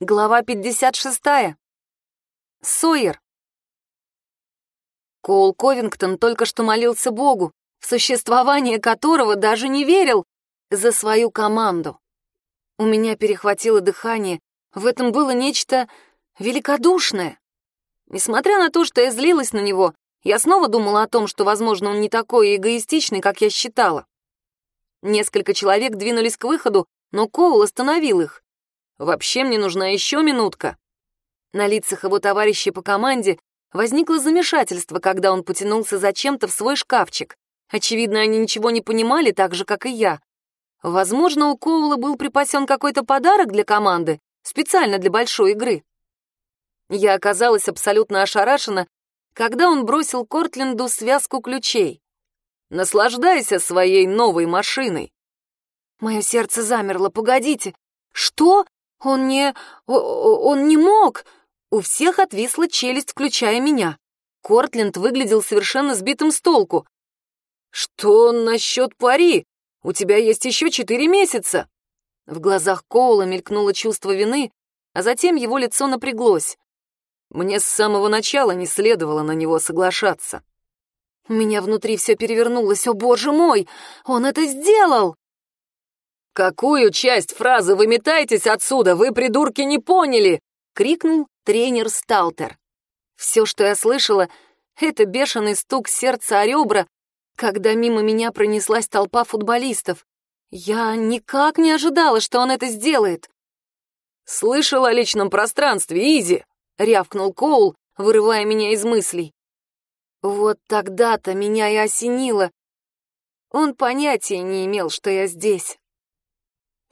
Глава 56. Сойер. Коул Ковингтон только что молился Богу, в существование которого даже не верил, за свою команду. У меня перехватило дыхание, в этом было нечто великодушное. Несмотря на то, что я злилась на него, я снова думала о том, что, возможно, он не такой эгоистичный, как я считала. Несколько человек двинулись к выходу, но Коул остановил их. Вообще мне нужна еще минутка». На лицах его товарищей по команде возникло замешательство, когда он потянулся за чем-то в свой шкафчик. Очевидно, они ничего не понимали, так же, как и я. Возможно, у Коула был припасен какой-то подарок для команды, специально для большой игры. Я оказалась абсолютно ошарашена, когда он бросил Кортленду связку ключей. «Наслаждайся своей новой машиной». Мое сердце замерло. «Погодите, что? Он не... он не мог. У всех отвисла челюсть, включая меня. Кортленд выглядел совершенно сбитым с толку. «Что насчет пари? У тебя есть еще четыре месяца!» В глазах Коула мелькнуло чувство вины, а затем его лицо напряглось. Мне с самого начала не следовало на него соглашаться. Меня внутри все перевернулось. О, боже мой! Он это сделал! «Какую часть фразы вы метаетесь отсюда? Вы, придурки, не поняли!» — крикнул тренер Сталтер. Все, что я слышала, — это бешеный стук сердца о ребра, когда мимо меня пронеслась толпа футболистов. Я никак не ожидала, что он это сделает. «Слышал о личном пространстве, Изи!» — рявкнул Коул, вырывая меня из мыслей. Вот тогда-то меня и осенило. Он понятия не имел, что я здесь.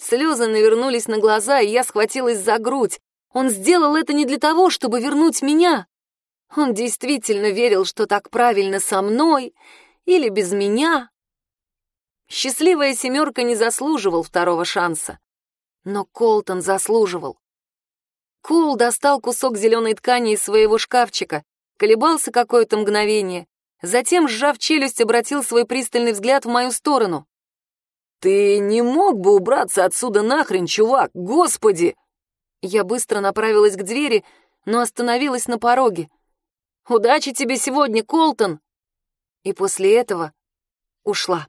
Слезы навернулись на глаза, и я схватилась за грудь. Он сделал это не для того, чтобы вернуть меня. Он действительно верил, что так правильно со мной или без меня. Счастливая семерка не заслуживал второго шанса. Но Колтон заслуживал. Кул достал кусок зеленой ткани из своего шкафчика, колебался какое-то мгновение, затем, сжав челюсть, обратил свой пристальный взгляд в мою сторону. «Ты не мог бы убраться отсюда нахрен, чувак, господи!» Я быстро направилась к двери, но остановилась на пороге. «Удачи тебе сегодня, Колтон!» И после этого ушла.